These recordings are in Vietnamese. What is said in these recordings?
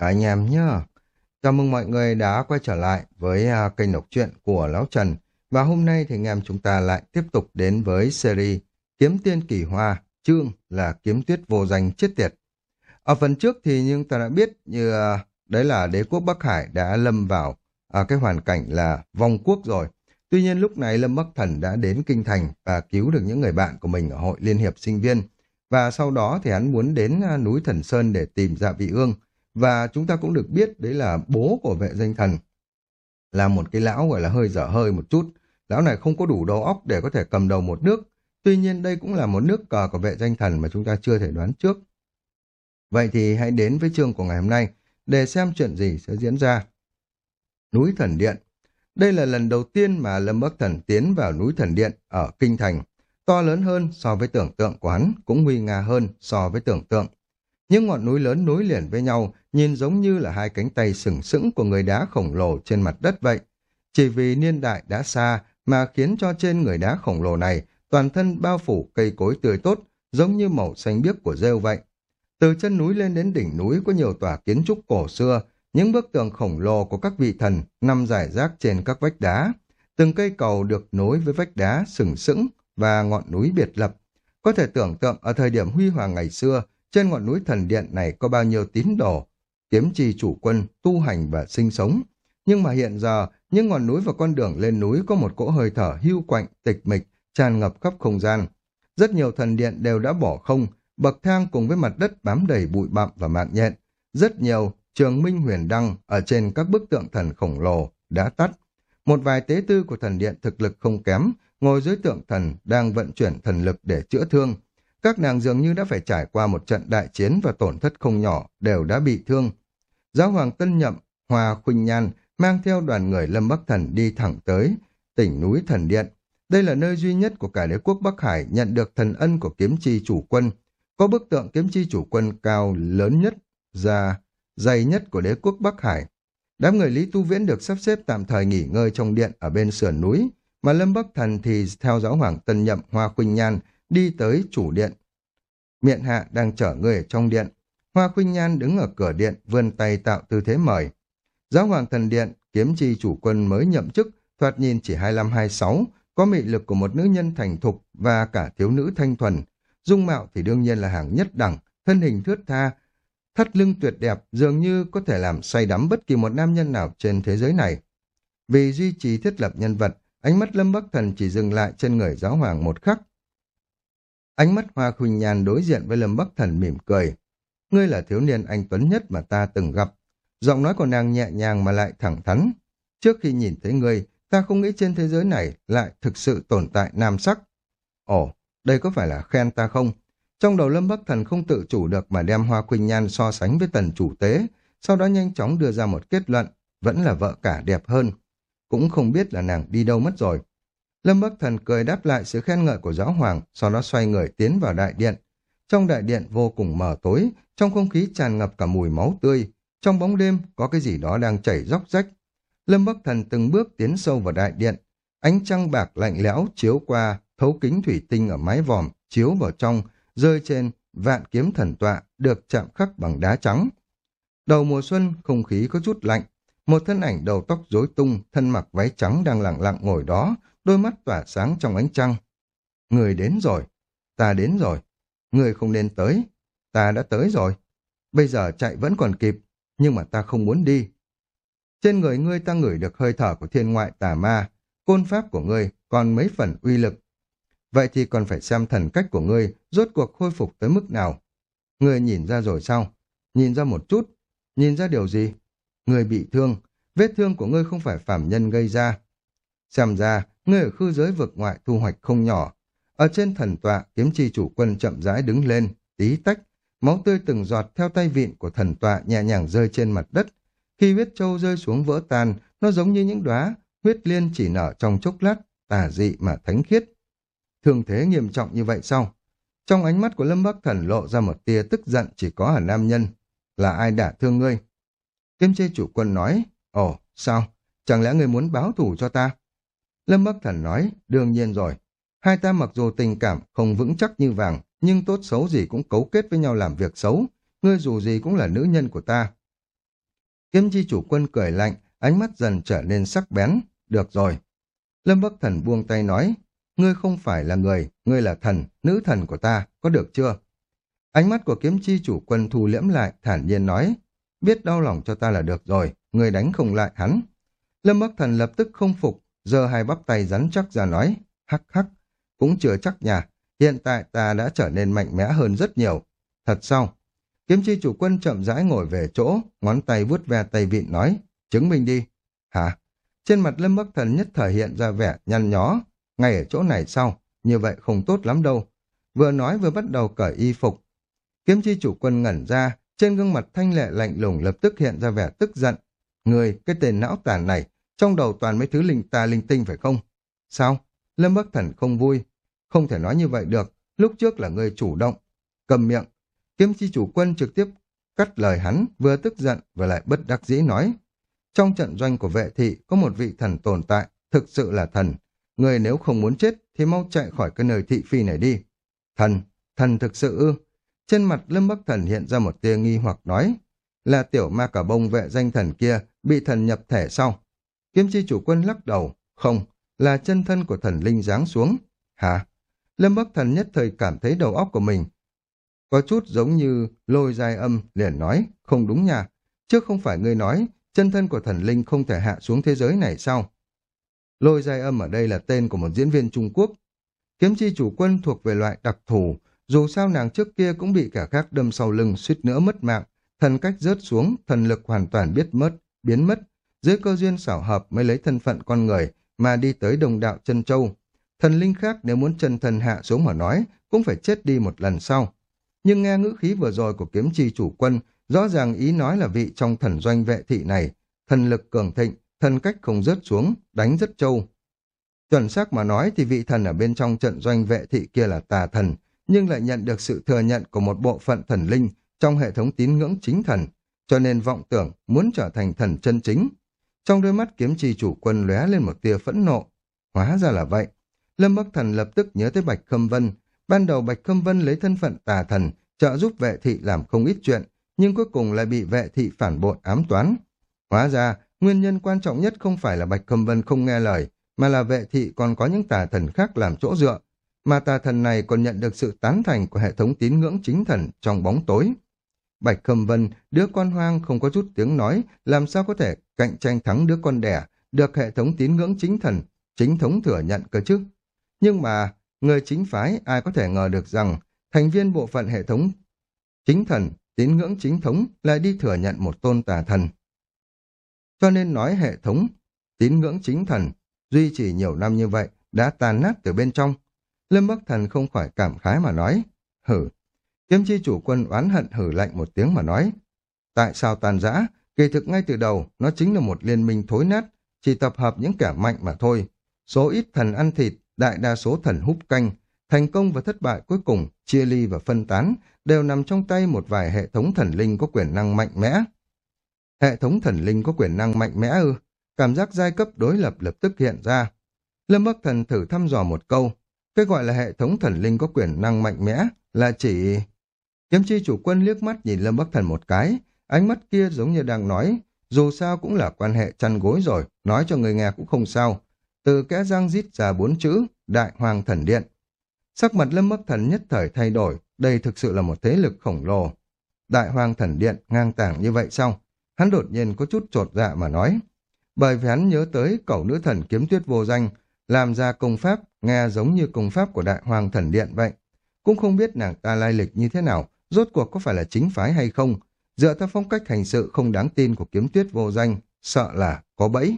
Cả anh em nhá. Chào mừng mọi người đã quay trở lại với uh, kênh đọc truyện của Lão Trần. Và hôm nay thì anh em chúng ta lại tiếp tục đến với series Kiếm Tiên Kỳ Hoa, chương là Kiếm Tuyết Vô Danh Chết Tiệt. Ở phần trước thì nhưng ta đã biết như uh, đấy là đế quốc Bắc Hải đã lâm vào uh, cái hoàn cảnh là vong quốc rồi. Tuy nhiên lúc này Lâm Bắc Thần đã đến Kinh Thành và cứu được những người bạn của mình ở hội Liên hiệp sinh viên. Và sau đó thì hắn muốn đến uh, núi Thần Sơn để tìm ra vị ương và chúng ta cũng được biết đấy là bố của vệ danh thần. Là một cái lão gọi là hơi dở hơi một chút. Lão này không có đủ đầu óc để có thể cầm đầu một nước. Tuy nhiên đây cũng là một nước cờ của vệ danh thần mà chúng ta chưa thể đoán trước. Vậy thì hãy đến với chương của ngày hôm nay để xem chuyện gì sẽ diễn ra. Núi Thần Điện Đây là lần đầu tiên mà Lâm Bắc Thần tiến vào núi Thần Điện ở Kinh Thành. To lớn hơn so với tưởng tượng của hắn, cũng nguy nga hơn so với tưởng tượng. Những ngọn núi lớn nối liền với nhau, nhìn giống như là hai cánh tay sừng sững của người đá khổng lồ trên mặt đất vậy. Chỉ vì niên đại đã xa mà khiến cho trên người đá khổng lồ này toàn thân bao phủ cây cối tươi tốt, giống như màu xanh biếc của rêu vậy. Từ chân núi lên đến đỉnh núi có nhiều tòa kiến trúc cổ xưa, những bức tường khổng lồ của các vị thần nằm rải rác trên các vách đá. Từng cây cầu được nối với vách đá sừng sững và ngọn núi biệt lập. Có thể tưởng tượng ở thời điểm huy hoàng ngày xưa, trên ngọn núi thần điện này có bao nhiêu tín đồ, kiếm chi chủ quân, tu hành và sinh sống. Nhưng mà hiện giờ, những ngọn núi và con đường lên núi có một cỗ hơi thở hưu quạnh, tịch mịch, tràn ngập khắp không gian. Rất nhiều thần điện đều đã bỏ không, bậc thang cùng với mặt đất bám đầy bụi bặm và mạng nhện. Rất nhiều trường minh huyền đăng ở trên các bức tượng thần khổng lồ đã tắt. Một vài tế tư của thần điện thực lực không kém, ngồi dưới tượng thần đang vận chuyển thần lực để chữa thương, các nàng dường như đã phải trải qua một trận đại chiến và tổn thất không nhỏ, đều đã bị thương. Giáo hoàng Tân Nhậm, Hòa Khuynh Nhan mang theo đoàn người Lâm Bắc Thần đi thẳng tới tỉnh núi Thần Điện. Đây là nơi duy nhất của cả đế quốc Bắc Hải nhận được thần ân của kiếm chi chủ quân. Có bức tượng kiếm chi chủ quân cao lớn nhất, già dày nhất của đế quốc Bắc Hải. Đám người Lý Tu Viễn được sắp xếp tạm thời nghỉ ngơi trong điện ở bên sườn núi, mà Lâm Bắc Thần thì theo giáo hoàng Tân Nhậm Hoa Khuynh Nhan đi tới chủ điện. Miện hạ đang chở người ở trong điện. Hoa Khuynh Nhan đứng ở cửa điện, vươn tay tạo tư thế mời. Giáo hoàng thần điện, kiếm chi chủ quân mới nhậm chức, thoạt nhìn chỉ 25-26, có mị lực của một nữ nhân thành thục và cả thiếu nữ thanh thuần. Dung mạo thì đương nhiên là hàng nhất đẳng, thân hình thướt tha, thắt lưng tuyệt đẹp dường như có thể làm say đắm bất kỳ một nam nhân nào trên thế giới này. Vì duy trì thiết lập nhân vật, ánh mắt Lâm Bắc Thần chỉ dừng lại trên người giáo hoàng một khắc, Ánh mắt Hoa Khuynh Nhan đối diện với Lâm Bắc Thần mỉm cười. Ngươi là thiếu niên anh Tuấn nhất mà ta từng gặp. Giọng nói của nàng nhẹ nhàng mà lại thẳng thắn. Trước khi nhìn thấy ngươi, ta không nghĩ trên thế giới này lại thực sự tồn tại nam sắc. Ồ, đây có phải là khen ta không? Trong đầu Lâm Bắc Thần không tự chủ được mà đem Hoa Quỳnh Nhan so sánh với tần chủ tế, sau đó nhanh chóng đưa ra một kết luận, vẫn là vợ cả đẹp hơn. Cũng không biết là nàng đi đâu mất rồi. Lâm Bắc Thần cười đáp lại sự khen ngợi của giáo hoàng, sau đó xoay người tiến vào đại điện. Trong đại điện vô cùng mờ tối, trong không khí tràn ngập cả mùi máu tươi. Trong bóng đêm có cái gì đó đang chảy róc rách. Lâm Bắc Thần từng bước tiến sâu vào đại điện. Ánh trăng bạc lạnh lẽo chiếu qua, thấu kính thủy tinh ở mái vòm, chiếu vào trong, rơi trên vạn kiếm thần tọa được chạm khắc bằng đá trắng. Đầu mùa xuân, không khí có chút lạnh. Một thân ảnh đầu tóc rối tung, thân mặc váy trắng đang lặng lặng ngồi đó, đôi mắt tỏa sáng trong ánh trăng. Người đến rồi, ta đến rồi, người không nên tới, ta đã tới rồi. Bây giờ chạy vẫn còn kịp, nhưng mà ta không muốn đi. Trên người ngươi ta ngửi được hơi thở của thiên ngoại tà ma, côn pháp của ngươi còn mấy phần uy lực. Vậy thì còn phải xem thần cách của ngươi rốt cuộc khôi phục tới mức nào. Ngươi nhìn ra rồi sao? Nhìn ra một chút. Nhìn ra điều gì? Ngươi bị thương. Vết thương của ngươi không phải phạm nhân gây ra. Xem ra, ngươi ở khư giới vực ngoại thu hoạch không nhỏ. Ở trên thần tọa, kiếm chi chủ quân chậm rãi đứng lên, tí tách, máu tươi từng giọt theo tay vịn của thần tọa nhẹ nhàng rơi trên mặt đất. Khi huyết châu rơi xuống vỡ tan, nó giống như những đóa huyết liên chỉ nở trong chốc lát, tà dị mà thánh khiết. Thường thế nghiêm trọng như vậy sao? Trong ánh mắt của Lâm Bắc Thần lộ ra một tia tức giận chỉ có ở nam nhân. Là ai đã thương ngươi? Kiếm chê chủ quân nói, Ồ, sao? Chẳng lẽ ngươi muốn báo thù cho ta? Lâm Bắc Thần nói, đương nhiên rồi. Hai ta mặc dù tình cảm không vững chắc như vàng, nhưng tốt xấu gì cũng cấu kết với nhau làm việc xấu. Ngươi dù gì cũng là nữ nhân của ta. Kiếm chi chủ quân cười lạnh, ánh mắt dần trở nên sắc bén. Được rồi. Lâm Bắc Thần buông tay nói, ngươi không phải là người, ngươi là thần, nữ thần của ta, có được chưa? Ánh mắt của kiếm chi chủ quân thu liễm lại, thản nhiên nói, biết đau lòng cho ta là được rồi, ngươi đánh không lại hắn. Lâm Bắc Thần lập tức không phục, giơ hai bắp tay rắn chắc ra nói, hắc hắc, cũng chưa chắc nhà, hiện tại ta đã trở nên mạnh mẽ hơn rất nhiều. Thật sao? Kiếm chi chủ quân chậm rãi ngồi về chỗ, ngón tay vuốt ve tay vịn nói, chứng minh đi. Hả? Trên mặt Lâm Bắc Thần nhất thể hiện ra vẻ nhăn nhó, ngay ở chỗ này sau, như vậy không tốt lắm đâu. Vừa nói vừa bắt đầu cởi y phục. Kiếm chi chủ quân ngẩn ra, trên gương mặt thanh lệ lạnh lùng lập tức hiện ra vẻ tức giận. Người, cái tên não tàn này, trong đầu toàn mấy thứ linh ta linh tinh phải không? Sao? Lâm Bắc Thần không vui. Không thể nói như vậy được, lúc trước là người chủ động. Cầm miệng. Kiếm chi chủ quân trực tiếp cắt lời hắn, vừa tức giận vừa lại bất đắc dĩ nói. Trong trận doanh của vệ thị có một vị thần tồn tại, thực sự là thần. Người nếu không muốn chết thì mau chạy khỏi cái nơi thị phi này đi. Thần, thần thực sự ư. Trên mặt Lâm Bắc Thần hiện ra một tia nghi hoặc nói. Là tiểu ma cả bông vệ danh thần kia bị thần nhập thể sau. Kiếm chi chủ quân lắc đầu. Không, là chân thân của thần linh giáng xuống. Hả? Lâm Bắc Thần nhất thời cảm thấy đầu óc của mình có chút giống như lôi dài âm liền nói, không đúng nha. Trước không phải ngươi nói, chân thân của thần linh không thể hạ xuống thế giới này sao? Lôi dài âm ở đây là tên của một diễn viên Trung Quốc. Kiếm chi chủ quân thuộc về loại đặc thù, dù sao nàng trước kia cũng bị cả khác đâm sau lưng suýt nữa mất mạng, thần cách rớt xuống, thần lực hoàn toàn biết mất, biến mất. Dưới cơ duyên xảo hợp mới lấy thân phận con người mà đi tới đồng đạo chân châu. Thần linh khác nếu muốn chân thần hạ xuống mà nói, cũng phải chết đi một lần sau. Nhưng nghe ngữ khí vừa rồi của kiếm chi chủ quân, rõ ràng ý nói là vị trong thần doanh vệ thị này, thần lực cường thịnh, thần cách không rớt xuống, đánh rất trâu. Chuẩn xác mà nói thì vị thần ở bên trong trận doanh vệ thị kia là tà thần, nhưng lại nhận được sự thừa nhận của một bộ phận thần linh trong hệ thống tín ngưỡng chính thần, cho nên vọng tưởng muốn trở thành thần chân chính. Trong đôi mắt kiếm chi chủ quân lóe lên một tia phẫn nộ. Hóa ra là vậy. Lâm Bắc Thần lập tức nhớ tới Bạch Khâm Vân, Ban đầu Bạch Khâm Vân lấy thân phận tà thần, trợ giúp vệ thị làm không ít chuyện, nhưng cuối cùng lại bị vệ thị phản bội ám toán. Hóa ra, nguyên nhân quan trọng nhất không phải là Bạch Khâm Vân không nghe lời, mà là vệ thị còn có những tà thần khác làm chỗ dựa, mà tà thần này còn nhận được sự tán thành của hệ thống tín ngưỡng chính thần trong bóng tối. Bạch Khâm Vân, đứa con hoang không có chút tiếng nói, làm sao có thể cạnh tranh thắng đứa con đẻ, được hệ thống tín ngưỡng chính thần, chính thống thừa nhận cơ chứ. Nhưng mà, Người chính phái ai có thể ngờ được rằng thành viên bộ phận hệ thống chính thần, tín ngưỡng chính thống lại đi thừa nhận một tôn tà thần. Cho nên nói hệ thống tín ngưỡng chính thần duy trì nhiều năm như vậy đã tàn nát từ bên trong. Lâm Bắc Thần không khỏi cảm khái mà nói, hử. Kiếm chi chủ quân oán hận hử lạnh một tiếng mà nói, tại sao tàn giã, kỳ thực ngay từ đầu nó chính là một liên minh thối nát, chỉ tập hợp những kẻ mạnh mà thôi. Số ít thần ăn thịt đại đa số thần hút canh, thành công và thất bại cuối cùng, chia ly và phân tán, đều nằm trong tay một vài hệ thống thần linh có quyền năng mạnh mẽ. Hệ thống thần linh có quyền năng mạnh mẽ ư? Cảm giác giai cấp đối lập lập tức hiện ra. Lâm Bắc Thần thử thăm dò một câu. Cái gọi là hệ thống thần linh có quyền năng mạnh mẽ là chỉ... Kiếm chi chủ quân liếc mắt nhìn Lâm Bắc Thần một cái, ánh mắt kia giống như đang nói, dù sao cũng là quan hệ chăn gối rồi, nói cho người nghe cũng không sao, từ kẽ răng rít ra bốn chữ Đại Hoàng Thần Điện. Sắc mặt Lâm Bắc Thần nhất thời thay đổi, đây thực sự là một thế lực khổng lồ. Đại Hoàng Thần Điện ngang tảng như vậy sao? Hắn đột nhiên có chút trột dạ mà nói. Bởi vì hắn nhớ tới cẩu nữ thần kiếm tuyết vô danh, làm ra công pháp nghe giống như công pháp của Đại Hoàng Thần Điện vậy. Cũng không biết nàng ta lai lịch như thế nào, rốt cuộc có phải là chính phái hay không. Dựa theo phong cách hành sự không đáng tin của kiếm tuyết vô danh, sợ là có bẫy.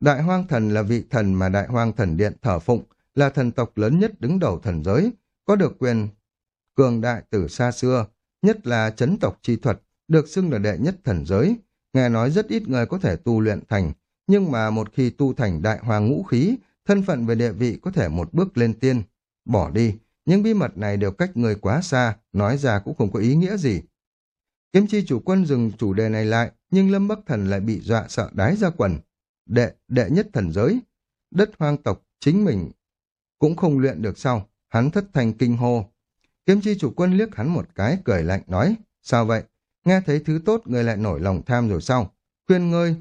Đại hoang thần là vị thần mà đại hoang thần điện thờ phụng, là thần tộc lớn nhất đứng đầu thần giới, có được quyền cường đại từ xa xưa, nhất là chấn tộc chi thuật, được xưng là đệ nhất thần giới. Nghe nói rất ít người có thể tu luyện thành, nhưng mà một khi tu thành đại hoàng ngũ khí, thân phận về địa vị có thể một bước lên tiên. Bỏ đi, những bí mật này đều cách người quá xa, nói ra cũng không có ý nghĩa gì. Kiếm chi chủ quân dừng chủ đề này lại, nhưng Lâm Bắc Thần lại bị dọa sợ đái ra quần đệ, đệ nhất thần giới. Đất hoang tộc chính mình cũng không luyện được sao, hắn thất thành kinh hô. Kiếm chi chủ quân liếc hắn một cái, cười lạnh nói, sao vậy? nghe thấy thứ tốt người lại nổi lòng tham rồi sao? Khuyên ngươi,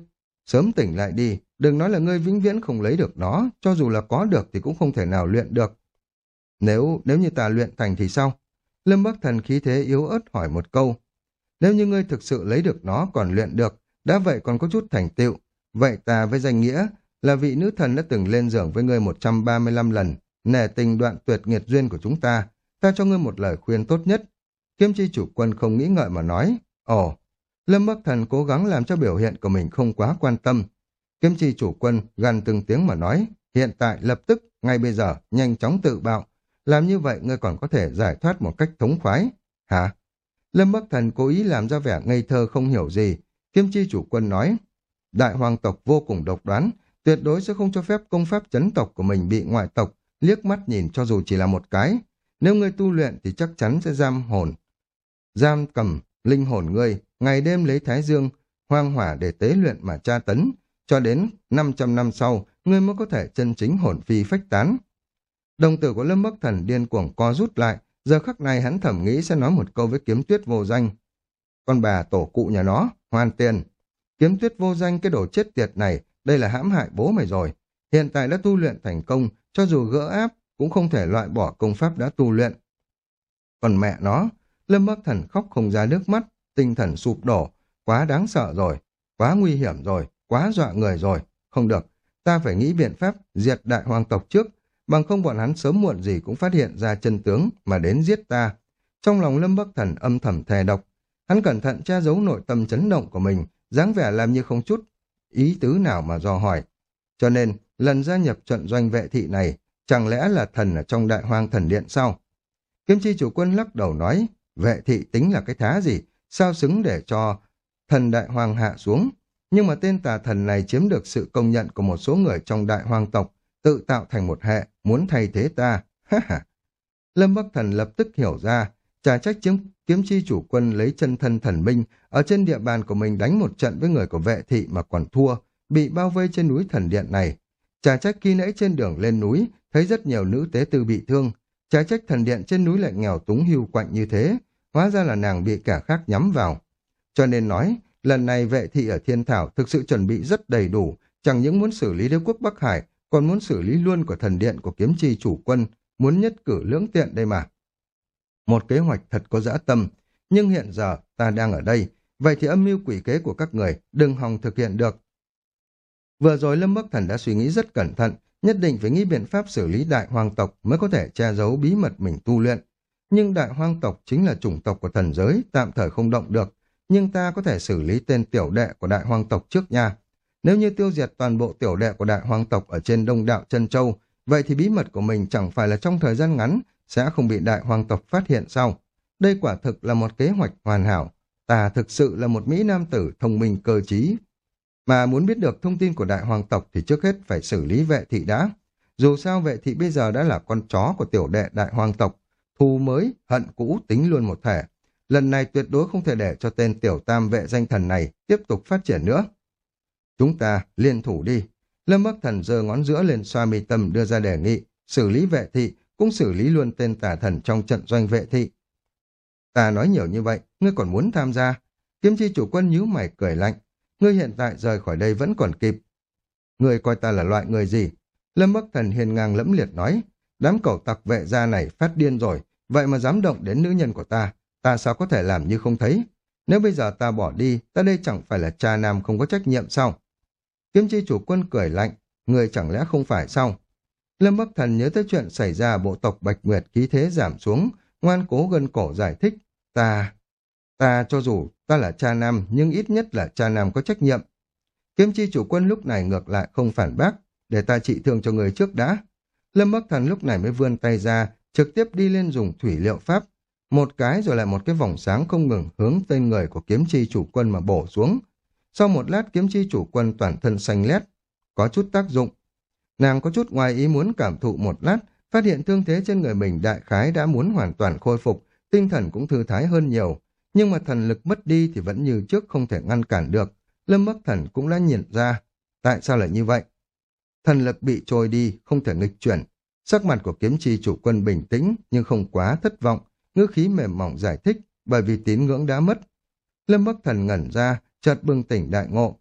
sớm tỉnh lại đi, đừng nói là ngươi vĩnh viễn không lấy được nó, cho dù là có được thì cũng không thể nào luyện được. Nếu, nếu như ta luyện thành thì sao? Lâm Bắc Thần khí thế yếu ớt hỏi một câu. Nếu như ngươi thực sự lấy được nó còn luyện được, đã vậy còn có chút thành tựu, vậy ta với danh nghĩa là vị nữ thần đã từng lên giường với ngươi 135 lần, nể tình đoạn tuyệt nghiệt duyên của chúng ta, ta cho ngươi một lời khuyên tốt nhất. Kiếm chi chủ quân không nghĩ ngợi mà nói, ồ, Lâm Bắc Thần cố gắng làm cho biểu hiện của mình không quá quan tâm. Kiếm chi chủ quân gần từng tiếng mà nói, hiện tại lập tức, ngay bây giờ, nhanh chóng tự bạo, làm như vậy ngươi còn có thể giải thoát một cách thống khoái. Hả? Lâm Bắc Thần cố ý làm ra vẻ ngây thơ không hiểu gì. Kiếm chi chủ quân nói, đại hoàng tộc vô cùng độc đoán, tuyệt đối sẽ không cho phép công pháp chấn tộc của mình bị ngoại tộc liếc mắt nhìn cho dù chỉ là một cái. Nếu ngươi tu luyện thì chắc chắn sẽ giam hồn. Giam cầm linh hồn ngươi, ngày đêm lấy thái dương, hoang hỏa để tế luyện mà tra tấn, cho đến 500 năm sau, ngươi mới có thể chân chính hồn phi phách tán. Đồng tử của Lâm Bắc Thần điên cuồng co rút lại, giờ khắc này hắn thẩm nghĩ sẽ nói một câu với kiếm tuyết vô danh. Con bà tổ cụ nhà nó, hoàn tiền. Kiếm tuyết vô danh cái đồ chết tiệt này, đây là hãm hại bố mày rồi. Hiện tại đã tu luyện thành công, cho dù gỡ áp, cũng không thể loại bỏ công pháp đã tu luyện. Còn mẹ nó, Lâm Bắc Thần khóc không ra nước mắt, tinh thần sụp đổ, quá đáng sợ rồi, quá nguy hiểm rồi, quá dọa người rồi, không được, ta phải nghĩ biện pháp diệt đại hoàng tộc trước, bằng không bọn hắn sớm muộn gì cũng phát hiện ra chân tướng mà đến giết ta. Trong lòng Lâm Bắc Thần âm thầm thề độc, hắn cẩn thận che giấu nội tâm chấn động của mình, dáng vẻ làm như không chút ý tứ nào mà do hỏi. Cho nên, lần gia nhập trận doanh vệ thị này, chẳng lẽ là thần ở trong đại hoang thần điện sao? Kiếm chi chủ quân lắc đầu nói, vệ thị tính là cái thá gì, sao xứng để cho thần đại hoàng hạ xuống. Nhưng mà tên tà thần này chiếm được sự công nhận của một số người trong đại hoàng tộc, tự tạo thành một hệ, muốn thay thế ta. Lâm Bắc Thần lập tức hiểu ra, trả trách chiếm kiếm chi chủ quân lấy chân thân thần minh ở trên địa bàn của mình đánh một trận với người của vệ thị mà còn thua, bị bao vây trên núi thần điện này. Trả trách khi nãy trên đường lên núi, thấy rất nhiều nữ tế tư bị thương. Trả trách thần điện trên núi lại nghèo túng hưu quạnh như thế, hóa ra là nàng bị kẻ khác nhắm vào. Cho nên nói, lần này vệ thị ở Thiên Thảo thực sự chuẩn bị rất đầy đủ, chẳng những muốn xử lý đế quốc Bắc Hải, còn muốn xử lý luôn của thần điện của kiếm chi chủ quân, muốn nhất cử lưỡng tiện đây mà. Một kế hoạch thật có dã tâm, nhưng hiện giờ ta đang ở đây, vậy thì âm mưu quỷ kế của các người đừng hòng thực hiện được. Vừa rồi Lâm Bắc Thần đã suy nghĩ rất cẩn thận, nhất định phải nghĩ biện pháp xử lý đại hoàng tộc mới có thể che giấu bí mật mình tu luyện. Nhưng đại hoang tộc chính là chủng tộc của thần giới, tạm thời không động được, nhưng ta có thể xử lý tên tiểu đệ của đại hoang tộc trước nha. Nếu như tiêu diệt toàn bộ tiểu đệ của đại hoang tộc ở trên đông đạo chân châu, vậy thì bí mật của mình chẳng phải là trong thời gian ngắn sẽ không bị đại hoàng tộc phát hiện sau. Đây quả thực là một kế hoạch hoàn hảo. Ta thực sự là một Mỹ Nam tử thông minh cơ trí. Mà muốn biết được thông tin của đại hoàng tộc thì trước hết phải xử lý vệ thị đã. Dù sao vệ thị bây giờ đã là con chó của tiểu đệ đại hoàng tộc. Thù mới, hận cũ tính luôn một thể. Lần này tuyệt đối không thể để cho tên tiểu tam vệ danh thần này tiếp tục phát triển nữa. Chúng ta liên thủ đi. Lâm Bắc Thần giơ ngón giữa lên xoa mi tâm đưa ra đề nghị, xử lý vệ thị, cũng xử lý luôn tên tà thần trong trận doanh vệ thị. Ta nói nhiều như vậy, ngươi còn muốn tham gia. Kiếm chi chủ quân nhíu mày cười lạnh. Ngươi hiện tại rời khỏi đây vẫn còn kịp. Ngươi coi ta là loại người gì? Lâm Bắc Thần hiền ngang lẫm liệt nói. Đám cẩu tặc vệ gia này phát điên rồi, vậy mà dám động đến nữ nhân của ta. Ta sao có thể làm như không thấy? Nếu bây giờ ta bỏ đi, ta đây chẳng phải là cha nam không có trách nhiệm sao? Kiếm chi chủ quân cười lạnh, người chẳng lẽ không phải sao? Lâm Bắc Thần nhớ tới chuyện xảy ra bộ tộc Bạch Nguyệt khí thế giảm xuống, ngoan cố gần cổ giải thích. Ta, ta cho dù ta là cha nam nhưng ít nhất là cha nam có trách nhiệm. Kiếm chi chủ quân lúc này ngược lại không phản bác, để ta trị thương cho người trước đã. Lâm Bắc Thần lúc này mới vươn tay ra, trực tiếp đi lên dùng thủy liệu pháp. Một cái rồi lại một cái vòng sáng không ngừng hướng tên người của kiếm chi chủ quân mà bổ xuống. Sau một lát kiếm chi chủ quân toàn thân xanh lét, có chút tác dụng. Nàng có chút ngoài ý muốn cảm thụ một lát, phát hiện thương thế trên người mình đại khái đã muốn hoàn toàn khôi phục, tinh thần cũng thư thái hơn nhiều. Nhưng mà thần lực mất đi thì vẫn như trước không thể ngăn cản được. Lâm Bắc Thần cũng đã nhận ra. Tại sao lại như vậy? Thần lực bị trôi đi, không thể nghịch chuyển. Sắc mặt của kiếm chi chủ quân bình tĩnh nhưng không quá thất vọng, ngữ khí mềm mỏng giải thích bởi vì tín ngưỡng đã mất. Lâm Bắc Thần ngẩn ra, chợt bừng tỉnh đại ngộ.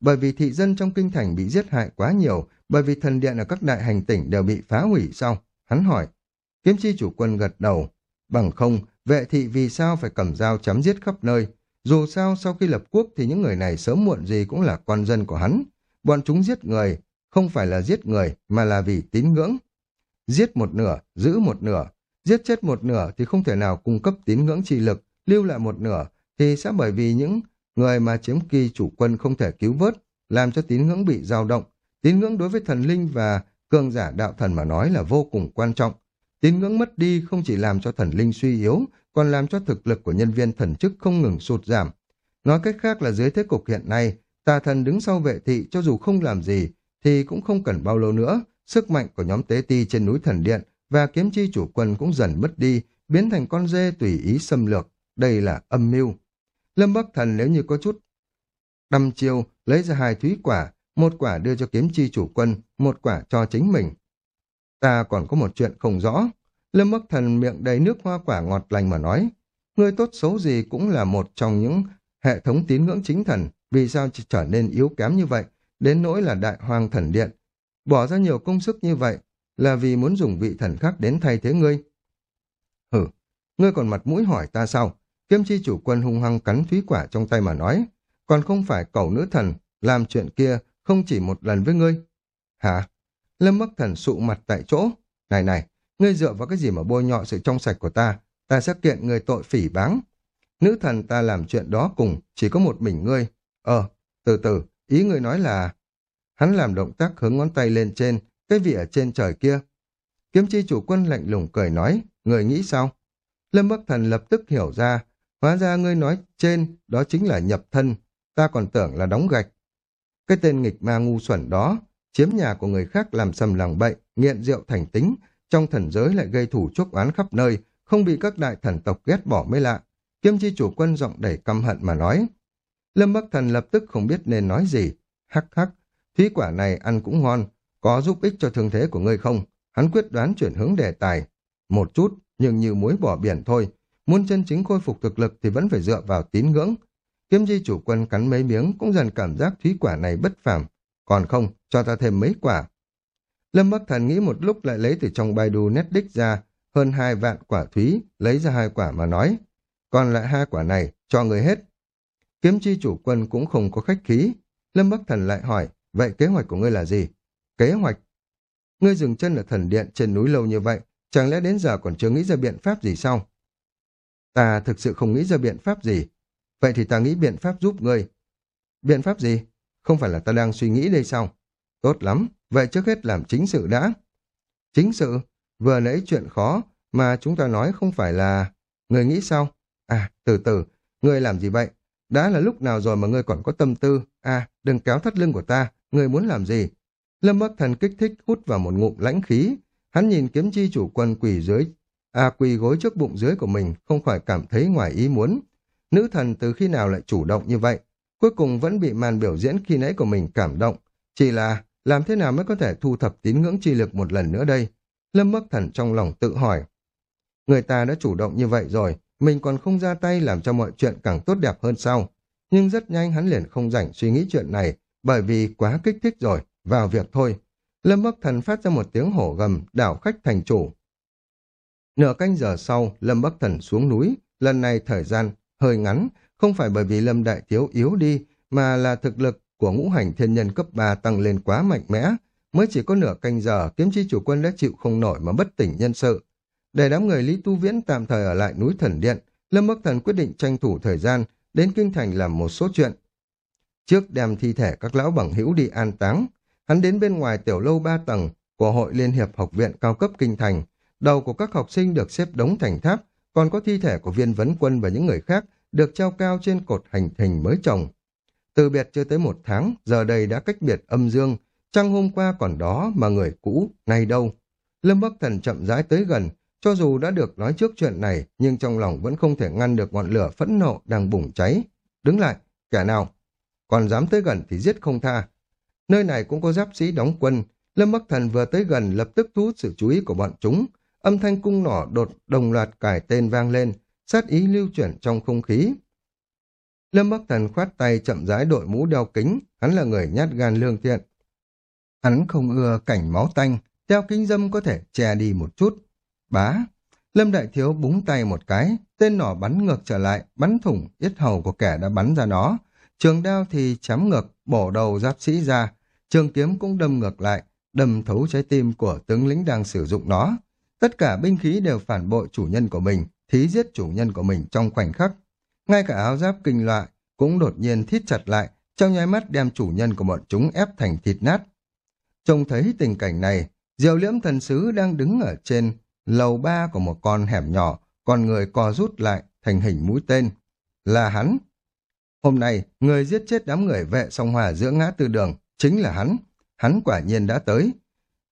Bởi vì thị dân trong kinh thành bị giết hại quá nhiều, bởi vì thần điện ở các đại hành tỉnh đều bị phá hủy sau. Hắn hỏi, kiếm chi chủ quân gật đầu. Bằng không, vệ thị vì sao phải cầm dao chấm giết khắp nơi. Dù sao sau khi lập quốc thì những người này sớm muộn gì cũng là con dân của hắn. Bọn chúng giết người, không phải là giết người mà là vì tín ngưỡng. Giết một nửa, giữ một nửa. Giết chết một nửa thì không thể nào cung cấp tín ngưỡng trị lực, lưu lại một nửa thì sẽ bởi vì những người mà chiếm kỳ chủ quân không thể cứu vớt, làm cho tín ngưỡng bị dao động. Tín ngưỡng đối với thần linh và cường giả đạo thần mà nói là vô cùng quan trọng. Tín ngưỡng mất đi không chỉ làm cho thần linh suy yếu, còn làm cho thực lực của nhân viên thần chức không ngừng sụt giảm. Nói cách khác là dưới thế cục hiện nay, tà thần đứng sau vệ thị cho dù không làm gì, thì cũng không cần bao lâu nữa, sức mạnh của nhóm tế ti trên núi thần điện và kiếm chi chủ quân cũng dần mất đi, biến thành con dê tùy ý xâm lược. Đây là âm mưu. Lâm Bắc Thần nếu như có chút đâm chiêu, lấy ra hai thúy quả, một quả đưa cho kiếm chi chủ quân, một quả cho chính mình. Ta còn có một chuyện không rõ. Lâm Bắc Thần miệng đầy nước hoa quả ngọt lành mà nói, người tốt xấu gì cũng là một trong những hệ thống tín ngưỡng chính thần, vì sao chỉ trở nên yếu kém như vậy, đến nỗi là đại hoàng thần điện. Bỏ ra nhiều công sức như vậy, là vì muốn dùng vị thần khác đến thay thế ngươi. Hử, ngươi còn mặt mũi hỏi ta sao? Kiếm chi chủ quân hung hăng cắn thúy quả trong tay mà nói, còn không phải cầu nữ thần, làm chuyện kia không chỉ một lần với ngươi. Hả? Lâm Bắc Thần sụ mặt tại chỗ. Này này, ngươi dựa vào cái gì mà bôi nhọ sự trong sạch của ta, ta sẽ kiện người tội phỉ báng. Nữ thần ta làm chuyện đó cùng, chỉ có một mình ngươi. Ờ, từ từ, ý ngươi nói là... Hắn làm động tác hướng ngón tay lên trên, cái vị ở trên trời kia. Kiếm chi chủ quân lạnh lùng cười nói, người nghĩ sao? Lâm Bắc Thần lập tức hiểu ra, hóa ra ngươi nói trên, đó chính là nhập thân, ta còn tưởng là đóng gạch. Cái tên nghịch ma ngu xuẩn đó, chiếm nhà của người khác làm sầm lòng bậy, nghiện rượu thành tính, trong thần giới lại gây thủ chuốc oán khắp nơi, không bị các đại thần tộc ghét bỏ mới lạ. Kiếm chi chủ quân giọng đầy căm hận mà nói. Lâm Bắc Thần lập tức không biết nên nói gì. Hắc hắc, thúy quả này ăn cũng ngon, có giúp ích cho thương thế của ngươi không? Hắn quyết đoán chuyển hướng đề tài. Một chút, nhưng như muối bỏ biển thôi. Muốn chân chính khôi phục thực lực thì vẫn phải dựa vào tín ngưỡng. Kiếm chi chủ quân cắn mấy miếng cũng dần cảm giác thúy quả này bất phàm. Còn không, cho ta thêm mấy quả. Lâm Bắc Thần nghĩ một lúc lại lấy từ trong Baidu đích ra hơn hai vạn quả thúy, lấy ra hai quả mà nói. Còn lại hai quả này, cho người hết. Kiếm chi chủ quân cũng không có khách khí. Lâm Bắc Thần lại hỏi, vậy kế hoạch của ngươi là gì? Kế hoạch? Ngươi dừng chân ở thần điện trên núi lâu như vậy, chẳng lẽ đến giờ còn chưa nghĩ ra biện pháp gì sao? Ta thực sự không nghĩ ra biện pháp gì. Vậy thì ta nghĩ biện pháp giúp ngươi. Biện pháp gì? Không phải là ta đang suy nghĩ đây sao? Tốt lắm, vậy trước hết làm chính sự đã. Chính sự? Vừa nãy chuyện khó, mà chúng ta nói không phải là... Người nghĩ sao? À, từ từ, ngươi làm gì vậy? Đã là lúc nào rồi mà ngươi còn có tâm tư? À, đừng kéo thắt lưng của ta, ngươi muốn làm gì? Lâm Bắc Thần kích thích hút vào một ngụm lãnh khí. Hắn nhìn kiếm chi chủ quân quỳ dưới, A quỳ gối trước bụng dưới của mình, không khỏi cảm thấy ngoài ý muốn. Nữ thần từ khi nào lại chủ động như vậy? Cuối cùng vẫn bị màn biểu diễn khi nãy của mình cảm động. Chỉ là làm thế nào mới có thể thu thập tín ngưỡng chi lực một lần nữa đây? Lâm Bắc Thần trong lòng tự hỏi. Người ta đã chủ động như vậy rồi, mình còn không ra tay làm cho mọi chuyện càng tốt đẹp hơn sau. Nhưng rất nhanh hắn liền không rảnh suy nghĩ chuyện này, bởi vì quá kích thích rồi, vào việc thôi. Lâm Bắc Thần phát ra một tiếng hổ gầm, đảo khách thành chủ. Nửa canh giờ sau, Lâm Bắc Thần xuống núi, lần này thời gian hơi ngắn, không phải bởi vì Lâm Đại Thiếu yếu đi, mà là thực lực của ngũ hành thiên nhân cấp 3 tăng lên quá mạnh mẽ. Mới chỉ có nửa canh giờ, kiếm chi chủ quân đã chịu không nổi mà bất tỉnh nhân sự. Để đám người Lý Tu Viễn tạm thời ở lại núi Thần Điện, Lâm Bắc Thần quyết định tranh thủ thời gian đến Kinh Thành làm một số chuyện. Trước đem thi thể các lão bằng hữu đi an táng, hắn đến bên ngoài tiểu lâu ba tầng của Hội Liên hiệp Học viện cao cấp Kinh Thành. Đầu của các học sinh được xếp đống thành tháp, còn có thi thể của viên vấn quân và những người khác được treo cao trên cột hành thành mới trồng. Từ biệt chưa tới một tháng, giờ đây đã cách biệt âm dương, trăng hôm qua còn đó mà người cũ, nay đâu. Lâm Bắc Thần chậm rãi tới gần, cho dù đã được nói trước chuyện này, nhưng trong lòng vẫn không thể ngăn được ngọn lửa phẫn nộ đang bùng cháy. Đứng lại, kẻ nào? Còn dám tới gần thì giết không tha. Nơi này cũng có giáp sĩ đóng quân. Lâm Bắc Thần vừa tới gần lập tức thu hút sự chú ý của bọn chúng. Âm thanh cung nỏ đột đồng loạt cải tên vang lên, sát ý lưu chuyển trong không khí. Lâm Bắc Thần khoát tay chậm rãi đội mũ đeo kính, hắn là người nhát gan lương thiện. Hắn không ưa cảnh máu tanh, đeo kính dâm có thể che đi một chút. Bá! Lâm Đại Thiếu búng tay một cái, tên nỏ bắn ngược trở lại, bắn thủng yết hầu của kẻ đã bắn ra nó. Trường đao thì chém ngược, bổ đầu giáp sĩ ra. Trường kiếm cũng đâm ngược lại, đâm thấu trái tim của tướng lĩnh đang sử dụng nó. Tất cả binh khí đều phản bội chủ nhân của mình, thí giết chủ nhân của mình trong khoảnh khắc. Ngay cả áo giáp kinh loại cũng đột nhiên thít chặt lại, trong nháy mắt đem chủ nhân của bọn chúng ép thành thịt nát. Trông thấy tình cảnh này, diều liễm thần sứ đang đứng ở trên lầu ba của một con hẻm nhỏ, con người co rút lại thành hình mũi tên. Là hắn. Hôm nay, người giết chết đám người vệ song hòa giữa ngã tư đường, chính là hắn. Hắn quả nhiên đã tới.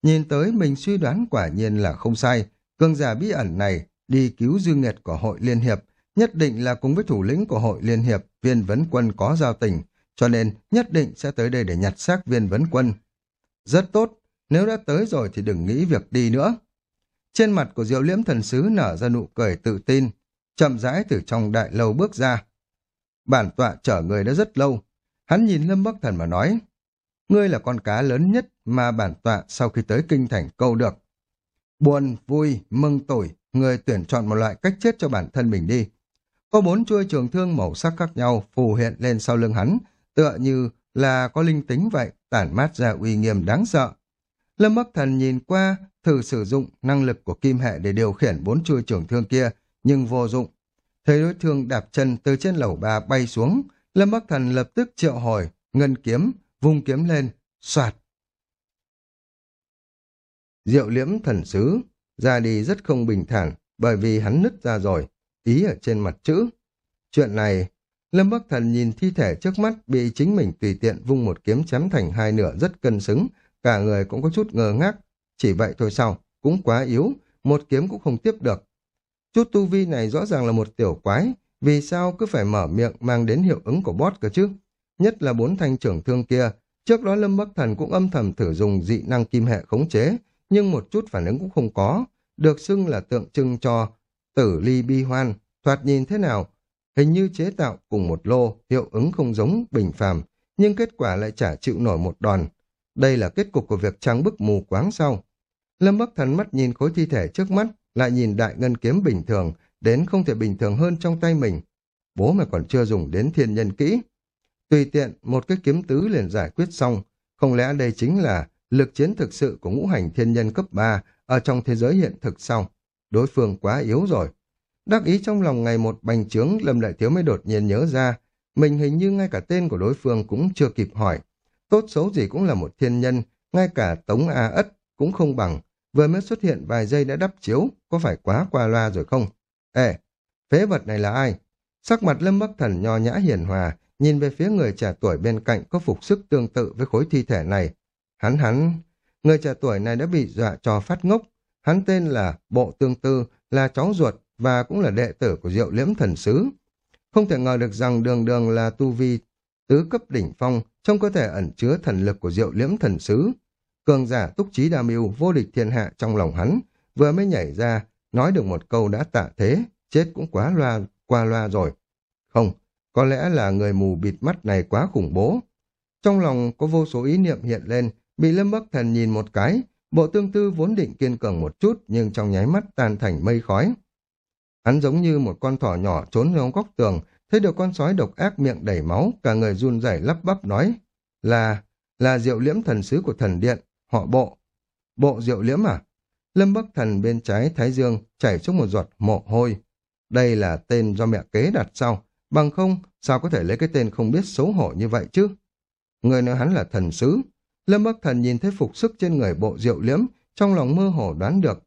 Nhìn tới mình suy đoán quả nhiên là không sai. Cương giả bí ẩn này đi cứu dư nghiệt của hội Liên Hiệp, nhất định là cùng với thủ lĩnh của hội Liên Hiệp, viên vấn quân có giao tình, cho nên nhất định sẽ tới đây để nhặt xác viên vấn quân. Rất tốt, nếu đã tới rồi thì đừng nghĩ việc đi nữa. Trên mặt của diệu liễm thần sứ nở ra nụ cười tự tin, chậm rãi từ trong đại lâu bước ra. Bản tọa chở người đã rất lâu. Hắn nhìn Lâm Bắc Thần mà nói, ngươi là con cá lớn nhất mà bản tọa sau khi tới kinh thành câu được. Buồn, vui, mừng tuổi, người tuyển chọn một loại cách chết cho bản thân mình đi. Có bốn chuôi trường thương màu sắc khác nhau phù hiện lên sau lưng hắn, tựa như là có linh tính vậy, tản mát ra uy nghiêm đáng sợ. Lâm Bắc Thần nhìn qua, thử sử dụng năng lực của kim hệ để điều khiển bốn chuôi trường thương kia, nhưng vô dụng. Thấy đối thương đạp chân từ trên lầu ba bay xuống, Lâm Bắc Thần lập tức triệu hồi, ngân kiếm, vung kiếm lên, soạt. Diệu liễm thần sứ, ra đi rất không bình thản, bởi vì hắn nứt ra rồi, ý ở trên mặt chữ. Chuyện này, Lâm Bắc Thần nhìn thi thể trước mắt bị chính mình tùy tiện vung một kiếm chém thành hai nửa rất cân xứng, cả người cũng có chút ngờ ngác. Chỉ vậy thôi sao, cũng quá yếu, một kiếm cũng không tiếp được. Chút tu vi này rõ ràng là một tiểu quái, vì sao cứ phải mở miệng mang đến hiệu ứng của bót cơ chứ? Nhất là bốn thanh trưởng thương kia, trước đó Lâm Bắc Thần cũng âm thầm thử dùng dị năng kim hệ khống chế, nhưng một chút phản ứng cũng không có, được xưng là tượng trưng cho tử ly bi hoan, thoạt nhìn thế nào, hình như chế tạo cùng một lô, hiệu ứng không giống bình phàm, nhưng kết quả lại chả chịu nổi một đòn. Đây là kết cục của việc trắng bức mù quáng sau. Lâm Bắc Thần mắt nhìn khối thi thể trước mắt, lại nhìn đại ngân kiếm bình thường, đến không thể bình thường hơn trong tay mình. Bố mà còn chưa dùng đến thiên nhân kỹ. Tùy tiện, một cái kiếm tứ liền giải quyết xong. Không lẽ đây chính là lực chiến thực sự của ngũ hành thiên nhân cấp 3 ở trong thế giới hiện thực sau? Đối phương quá yếu rồi. Đắc ý trong lòng ngày một bành trướng, Lâm Đại Thiếu mới đột nhiên nhớ ra, mình hình như ngay cả tên của đối phương cũng chưa kịp hỏi. Tốt xấu gì cũng là một thiên nhân, ngay cả Tống A Ất cũng không bằng, vừa mới xuất hiện vài giây đã đắp chiếu, có phải quá qua loa rồi không? Ê, phế vật này là ai? Sắc mặt Lâm Bắc Thần nho nhã hiền hòa, nhìn về phía người trẻ tuổi bên cạnh có phục sức tương tự với khối thi thể này. Hắn hắn, người trẻ tuổi này đã bị dọa cho phát ngốc. Hắn tên là Bộ Tương Tư, là cháu ruột và cũng là đệ tử của Diệu Liễm Thần Sứ. Không thể ngờ được rằng đường đường là tu vi tứ cấp đỉnh phong, trong cơ thể ẩn chứa thần lực của Diệu Liễm Thần Sứ. Cường giả túc trí đa mưu vô địch thiên hạ trong lòng hắn, vừa mới nhảy ra, nói được một câu đã tạ thế, chết cũng quá loa, qua loa rồi. Không, có lẽ là người mù bịt mắt này quá khủng bố. Trong lòng có vô số ý niệm hiện lên, bị Lâm Bắc Thần nhìn một cái, bộ tương tư vốn định kiên cường một chút nhưng trong nháy mắt tan thành mây khói. Hắn giống như một con thỏ nhỏ trốn trong góc tường, thấy được con sói độc ác miệng đầy máu, cả người run rẩy lắp bắp nói, là, là diệu liễm thần sứ của thần điện, họ bộ. Bộ diệu liễm à? Lâm Bắc Thần bên trái Thái Dương chảy xuống một giọt mồ hôi. Đây là tên do mẹ kế đặt sau, bằng không sao có thể lấy cái tên không biết xấu hổ như vậy chứ? Người nói hắn là thần sứ. Lâm Bắc Thần nhìn thấy phục sức trên người bộ diệu liễm, trong lòng mơ hồ đoán được.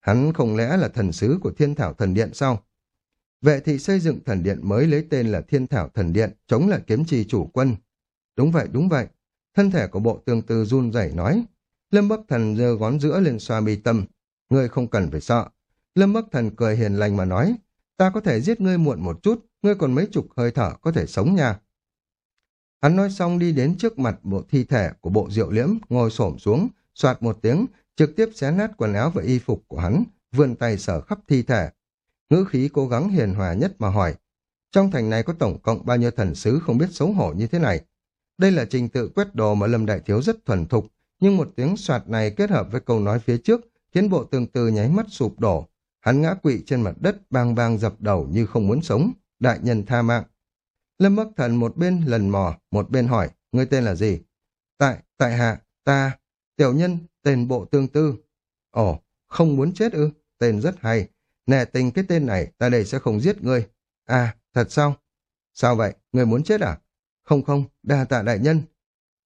Hắn không lẽ là thần sứ của thiên thảo thần điện sao? Vệ thị xây dựng thần điện mới lấy tên là thiên thảo thần điện, chống lại kiếm trì chủ quân. Đúng vậy, đúng vậy. Thân thể của bộ tương tư run rẩy nói. Lâm Bắc Thần giơ gón giữa lên xoa mi tâm. Ngươi không cần phải sợ. Lâm Bắc Thần cười hiền lành mà nói. Ta có thể giết ngươi muộn một chút, ngươi còn mấy chục hơi thở có thể sống nha. Hắn nói xong đi đến trước mặt bộ thi thể của bộ diệu liễm, ngồi xổm xuống, soạt một tiếng, trực tiếp xé nát quần áo và y phục của hắn, vươn tay sở khắp thi thể. Ngữ khí cố gắng hiền hòa nhất mà hỏi, Trong thành này có tổng cộng bao nhiêu thần sứ không biết xấu hổ như thế này. Đây là trình tự quét đồ mà Lâm Đại Thiếu rất thuần thục, nhưng một tiếng soạt này kết hợp với câu nói phía trước khiến bộ tương tư nháy mắt sụp đổ. Hắn ngã quỵ trên mặt đất bang bang dập đầu như không muốn sống. Đại nhân tha mạng. Lâm Bắc Thần một bên lần mò, một bên hỏi, ngươi tên là gì? Tại, tại hạ, ta, tiểu nhân, tên bộ tương tư. Ồ, không muốn chết ư? Tên rất hay. Nè tình cái tên này, ta đây sẽ không giết ngươi. À, thật sao? Sao vậy? Ngươi muốn chết à? Không không, đa tạ đại nhân.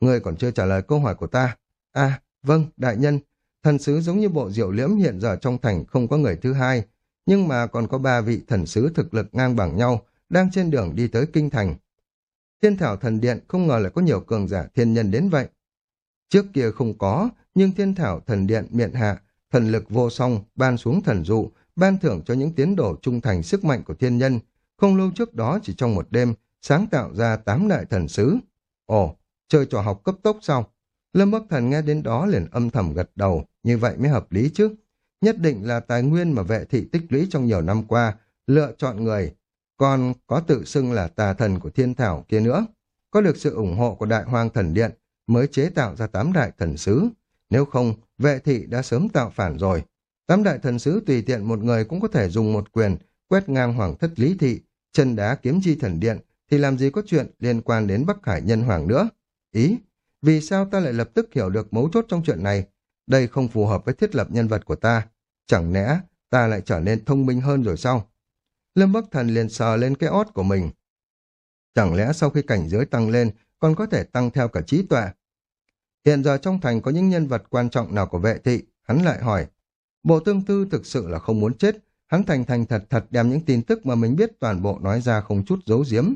Ngươi còn chưa trả lời câu hỏi của ta. À, vâng, đại nhân. Thần sứ giống như bộ diệu liễm hiện giờ trong thành không có người thứ hai, nhưng mà còn có ba vị thần sứ thực lực ngang bằng nhau, đang trên đường đi tới kinh thành. Thiên thảo thần điện không ngờ lại có nhiều cường giả thiên nhân đến vậy. Trước kia không có, nhưng thiên thảo thần điện miệng hạ, thần lực vô song, ban xuống thần dụ, ban thưởng cho những tiến đổ trung thành sức mạnh của thiên nhân. Không lâu trước đó chỉ trong một đêm, sáng tạo ra tám đại thần sứ. Ồ, chơi trò học cấp tốc sau Lâm Bắc Thần nghe đến đó liền âm thầm gật đầu, như vậy mới hợp lý chứ. Nhất định là tài nguyên mà vệ thị tích lũy trong nhiều năm qua, lựa chọn người, còn có tự xưng là tà thần của thiên thảo kia nữa. Có được sự ủng hộ của đại hoang thần điện mới chế tạo ra tám đại thần sứ. Nếu không, vệ thị đã sớm tạo phản rồi. Tám đại thần sứ tùy tiện một người cũng có thể dùng một quyền quét ngang hoàng thất lý thị, chân đá kiếm chi thần điện, thì làm gì có chuyện liên quan đến Bắc Hải nhân hoàng nữa. Ý, vì sao ta lại lập tức hiểu được mấu chốt trong chuyện này? Đây không phù hợp với thiết lập nhân vật của ta. Chẳng lẽ ta lại trở nên thông minh hơn rồi sao? Lâm Bắc Thần liền sờ lên cái ót của mình. Chẳng lẽ sau khi cảnh giới tăng lên, còn có thể tăng theo cả trí tuệ? Hiện giờ trong thành có những nhân vật quan trọng nào của vệ thị, hắn lại hỏi. Bộ tương tư thực sự là không muốn chết, hắn thành thành thật thật đem những tin tức mà mình biết toàn bộ nói ra không chút giấu giếm.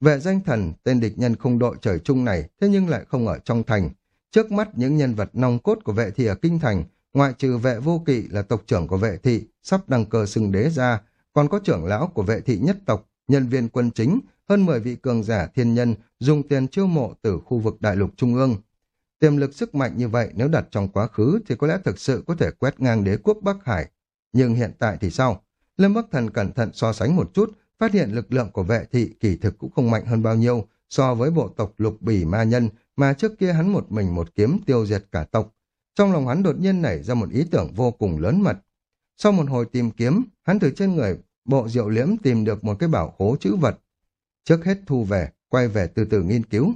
Vệ danh thần, tên địch nhân không đội trời chung này, thế nhưng lại không ở trong thành. Trước mắt những nhân vật nòng cốt của vệ thị ở kinh thành, ngoại trừ vệ vô kỵ là tộc trưởng của vệ thị, sắp đăng cơ xưng đế ra, còn có trưởng lão của vệ thị nhất tộc, nhân viên quân chính, hơn 10 vị cường giả thiên nhân dùng tiền chiêu mộ từ khu vực đại lục trung ương. Tiềm lực sức mạnh như vậy nếu đặt trong quá khứ thì có lẽ thực sự có thể quét ngang đế quốc Bắc Hải. Nhưng hiện tại thì sao? Lâm Bắc Thần cẩn thận so sánh một chút, phát hiện lực lượng của vệ thị kỳ thực cũng không mạnh hơn bao nhiêu so với bộ tộc lục bỉ ma nhân mà trước kia hắn một mình một kiếm tiêu diệt cả tộc. Trong lòng hắn đột nhiên nảy ra một ý tưởng vô cùng lớn mật. Sau một hồi tìm kiếm, hắn từ trên người bộ diệu liễm tìm được một cái bảo khố chữ vật. Trước hết thu về, quay về từ từ nghiên cứu.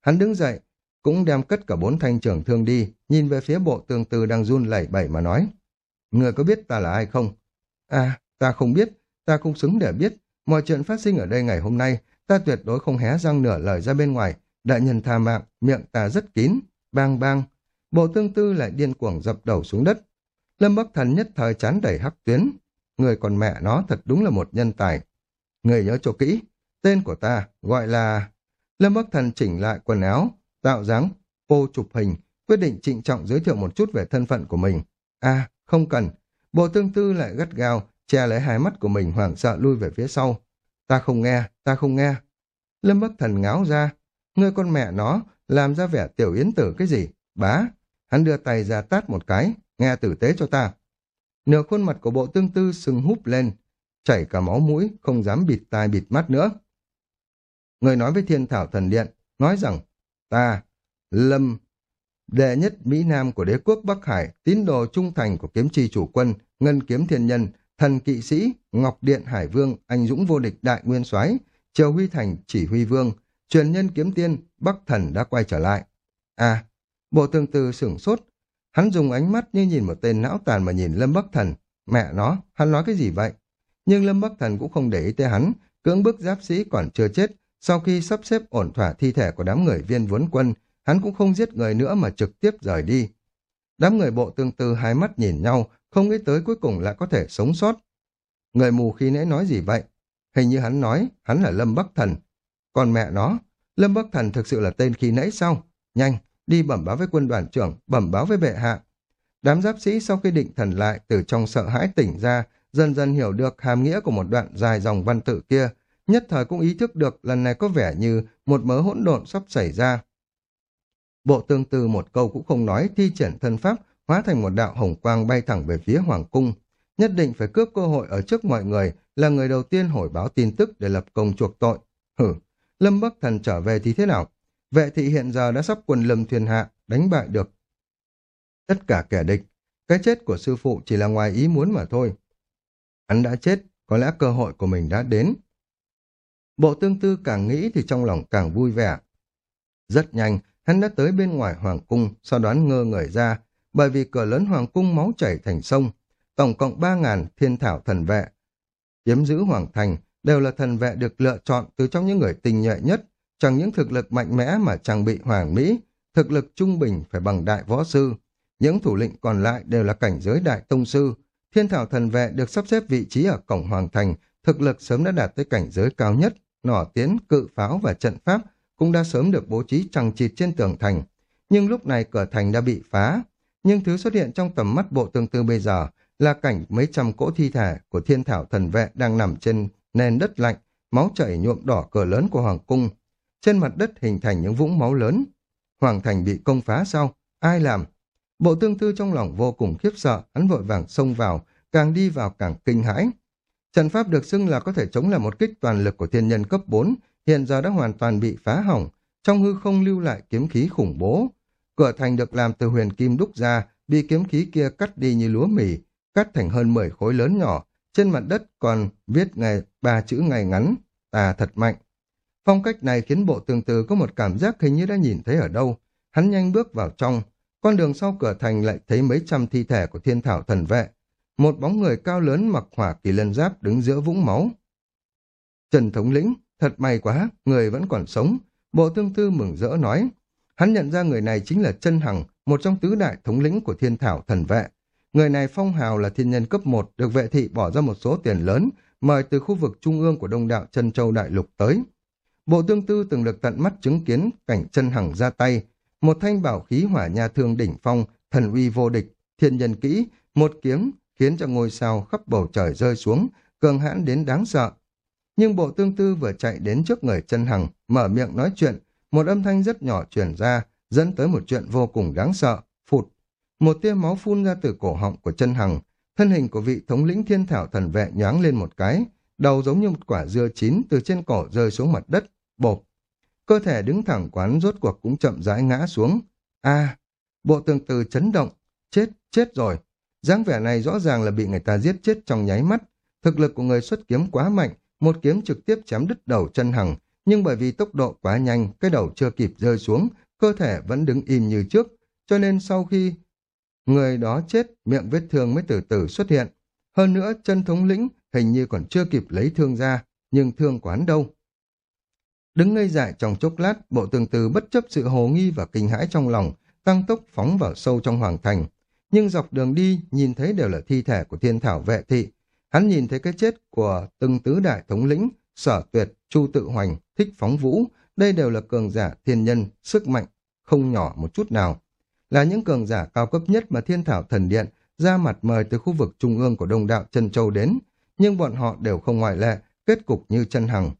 Hắn đứng dậy, cũng đem cất cả bốn thanh trưởng thương đi, nhìn về phía bộ tương tư đang run lẩy bẩy mà nói. Người có biết ta là ai không? À, ta không biết, ta không xứng để biết. Mọi chuyện phát sinh ở đây ngày hôm nay, ta tuyệt đối không hé răng nửa lời ra bên ngoài. Đại nhân tha mạng, miệng ta rất kín. Bang bang. Bộ tương tư lại điên cuồng dập đầu xuống đất. Lâm Bắc Thần nhất thời chán đẩy hắc tuyến. Người còn mẹ nó thật đúng là một nhân tài. Người nhớ cho kỹ, tên của ta gọi là... Lâm Bắc Thần chỉnh lại quần áo, tạo dáng, ô chụp hình, quyết định trịnh trọng giới thiệu một chút về thân phận của mình. À, không cần. Bộ tương tư lại gắt gao, che lấy hai mắt của mình hoảng sợ lui về phía sau. Ta không nghe, ta không nghe. Lâm Bắc Thần ngáo ra. Người con mẹ nó, làm ra vẻ tiểu yến tử cái gì? Bá. Hắn đưa tay ra tát một cái, nghe tử tế cho ta. Nửa khuôn mặt của bộ tương tư sưng húp lên, chảy cả máu mũi, không dám bịt tai bịt mắt nữa. Người nói với thiên thảo thần điện, nói rằng, ta, Lâm, đệ nhất Mỹ Nam của đế quốc Bắc Hải, tín đồ trung thành của kiếm chi chủ quân, ngân kiếm thiên nhân, thần kỵ sĩ, ngọc điện hải vương, anh dũng vô địch đại nguyên soái triều huy thành chỉ huy vương, truyền nhân kiếm tiên, Bắc thần đã quay trở lại. À, bộ tương tư sửng sốt, Hắn dùng ánh mắt như nhìn một tên não tàn mà nhìn Lâm Bắc Thần. Mẹ nó, hắn nói cái gì vậy? Nhưng Lâm Bắc Thần cũng không để ý tới hắn, cưỡng bức giáp sĩ còn chưa chết. Sau khi sắp xếp ổn thỏa thi thể của đám người viên vốn quân, hắn cũng không giết người nữa mà trực tiếp rời đi. Đám người bộ tương tư hai mắt nhìn nhau, không nghĩ tới cuối cùng lại có thể sống sót. Người mù khi nãy nói gì vậy? Hình như hắn nói, hắn là Lâm Bắc Thần. Còn mẹ nó, Lâm Bắc Thần thực sự là tên khi nãy sao? Nhanh, đi bẩm báo với quân đoàn trưởng, bẩm báo với bệ hạ. Đám giáp sĩ sau khi định thần lại từ trong sợ hãi tỉnh ra, dần dần hiểu được hàm nghĩa của một đoạn dài dòng văn tự kia, nhất thời cũng ý thức được lần này có vẻ như một mớ hỗn độn sắp xảy ra. Bộ tương tư một câu cũng không nói, thi triển thân pháp, hóa thành một đạo hồng quang bay thẳng về phía hoàng cung. Nhất định phải cướp cơ hội ở trước mọi người, là người đầu tiên hồi báo tin tức để lập công chuộc tội. Hử, Lâm Bắc Thần trở về thì thế nào? Vệ thị hiện giờ đã sắp quần lâm thiên hạ, đánh bại được. Tất cả kẻ địch, cái chết của sư phụ chỉ là ngoài ý muốn mà thôi. Hắn đã chết, có lẽ cơ hội của mình đã đến. Bộ tương tư càng nghĩ thì trong lòng càng vui vẻ. Rất nhanh, hắn đã tới bên ngoài hoàng cung, sau đoán ngơ người ra, bởi vì cửa lớn hoàng cung máu chảy thành sông. Tổng cộng 3.000 thiên thảo thần vệ. Chiếm giữ hoàng thành đều là thần vệ được lựa chọn từ trong những người tình nhuệ nhất, chẳng những thực lực mạnh mẽ mà trang bị hoàng mỹ, thực lực trung bình phải bằng đại võ sư. Những thủ lĩnh còn lại đều là cảnh giới đại tông sư. Thiên thảo thần vệ được sắp xếp vị trí ở cổng hoàng thành, thực lực sớm đã đạt tới cảnh giới cao nhất, nỏ tiến, cự pháo và trận pháp cũng đã sớm được bố trí chằng chịt trên tường thành. Nhưng lúc này cửa thành đã bị phá. Nhưng thứ xuất hiện trong tầm mắt bộ tương tư bây giờ là cảnh mấy trăm cỗ thi thể của thiên thảo thần vệ đang nằm trên nền đất lạnh, máu chảy nhuộm đỏ cửa lớn của hoàng cung. Trên mặt đất hình thành những vũng máu lớn. Hoàng thành bị công phá sau Ai làm? Bộ tương tư trong lòng vô cùng khiếp sợ, hắn vội vàng xông vào, càng đi vào càng kinh hãi. Trận pháp được xưng là có thể chống lại một kích toàn lực của thiên nhân cấp 4, hiện giờ đã hoàn toàn bị phá hỏng, trong hư không lưu lại kiếm khí khủng bố. Cửa thành được làm từ huyền kim đúc ra, bị kiếm khí kia cắt đi như lúa mì, cắt thành hơn 10 khối lớn nhỏ, trên mặt đất còn viết ngày ba chữ ngày ngắn, tà thật mạnh. Phong cách này khiến bộ tương tư có một cảm giác hình như đã nhìn thấy ở đâu. Hắn nhanh bước vào trong, con đường sau cửa thành lại thấy mấy trăm thi thể của thiên thảo thần vệ. Một bóng người cao lớn mặc hỏa kỳ lân giáp đứng giữa vũng máu. Trần Thống Lĩnh, thật may quá, người vẫn còn sống. Bộ tương tư mừng rỡ nói. Hắn nhận ra người này chính là chân Hằng, một trong tứ đại thống lĩnh của thiên thảo thần vệ. Người này phong hào là thiên nhân cấp 1, được vệ thị bỏ ra một số tiền lớn, mời từ khu vực trung ương của đông đạo Trân châu đại lục tới. Bộ tương tư từng được tận mắt chứng kiến cảnh chân hằng ra tay, một thanh bảo khí hỏa nha thương đỉnh phong, thần uy vô địch, thiên nhân kỹ, một kiếm khiến cho ngôi sao khắp bầu trời rơi xuống, cường hãn đến đáng sợ. Nhưng bộ tương tư vừa chạy đến trước người chân hằng, mở miệng nói chuyện, một âm thanh rất nhỏ truyền ra, dẫn tới một chuyện vô cùng đáng sợ, phụt. Một tia máu phun ra từ cổ họng của chân hằng, thân hình của vị thống lĩnh thiên thảo thần vệ nhoáng lên một cái, đầu giống như một quả dưa chín từ trên cổ rơi xuống mặt đất, bộp. Cơ thể đứng thẳng quán rốt cuộc cũng chậm rãi ngã xuống. a bộ tường từ chấn động, chết, chết rồi. dáng vẻ này rõ ràng là bị người ta giết chết trong nháy mắt. Thực lực của người xuất kiếm quá mạnh, một kiếm trực tiếp chém đứt đầu chân hằng, nhưng bởi vì tốc độ quá nhanh, cái đầu chưa kịp rơi xuống, cơ thể vẫn đứng im như trước, cho nên sau khi người đó chết, miệng vết thương mới từ từ xuất hiện. Hơn nữa, chân thống lĩnh hình như còn chưa kịp lấy thương ra, nhưng thương quán đâu. Đứng ngây dại trong chốc lát, bộ tường từ bất chấp sự hồ nghi và kinh hãi trong lòng, tăng tốc phóng vào sâu trong hoàng thành. Nhưng dọc đường đi, nhìn thấy đều là thi thể của thiên thảo vệ thị. Hắn nhìn thấy cái chết của từng tứ đại thống lĩnh, sở tuyệt, chu tự hoành, thích phóng vũ. Đây đều là cường giả thiên nhân, sức mạnh, không nhỏ một chút nào. Là những cường giả cao cấp nhất mà thiên thảo thần điện ra mặt mời từ khu vực trung ương của đông đạo Trân châu đến. Nhưng bọn họ đều không ngoại lệ, kết cục như chân hằng,